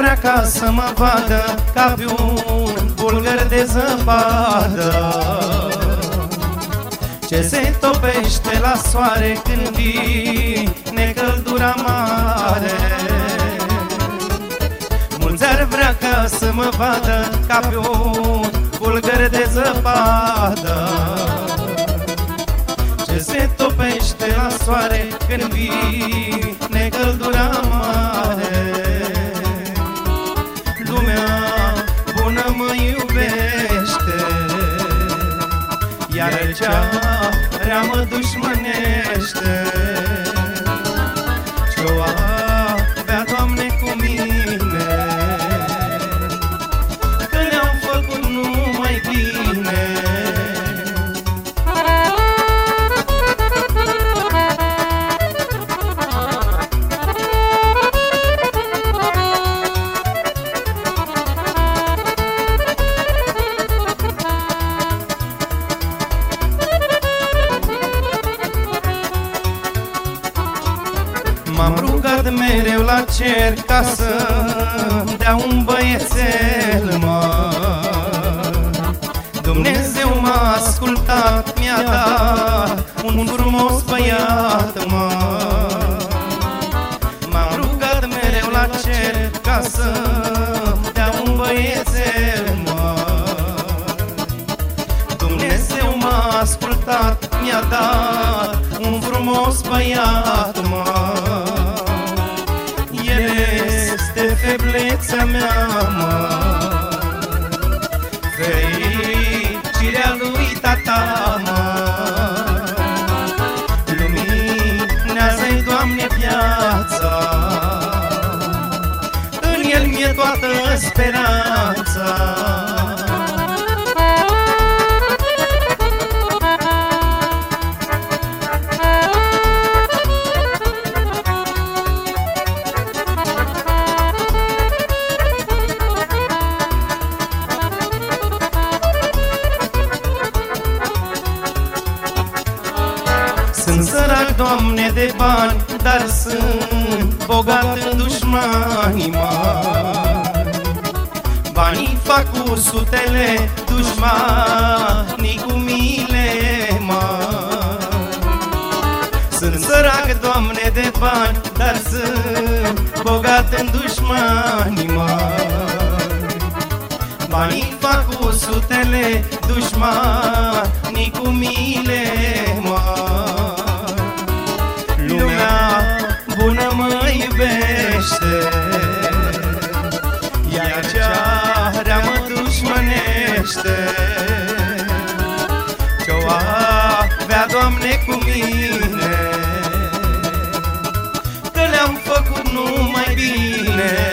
ca să mă vadă Ca pe un bulgăr de zăpadă? Ce se topește la soare când vine căldura mare? Mulți ar vrea ca să mă vadă Ca pe un bulgăr de zăpadă. Ce se topește la soare când vine căldura Iar cea rea mă dușmănește M-am rugat mereu la cer ca să dea un băiețel, mă. Dumnezeu m-a ascultat, mi-a dat un frumos băiat, mă. M-am rugat mereu la cer ca să dea un băiețel, mă. Dumnezeu m-a ascultat, mi-a dat un frumos băiat, mă feblețea mea, mă. Fericirea lui tata, mă. Luminează-i, Doamne, viața. În el mi-e toată speranța Sunt sărac, Doamne, de bani Dar sunt bogat în dușmanii mari. Banii fac cu sutele Dușmanii cu mile mari. Sunt sărac, Doamne, de bani Dar sunt bogat în dușmanii mari. Banii fac cu sutele Dușmanii cu Doamne, cu mine Că le-am făcut numai bine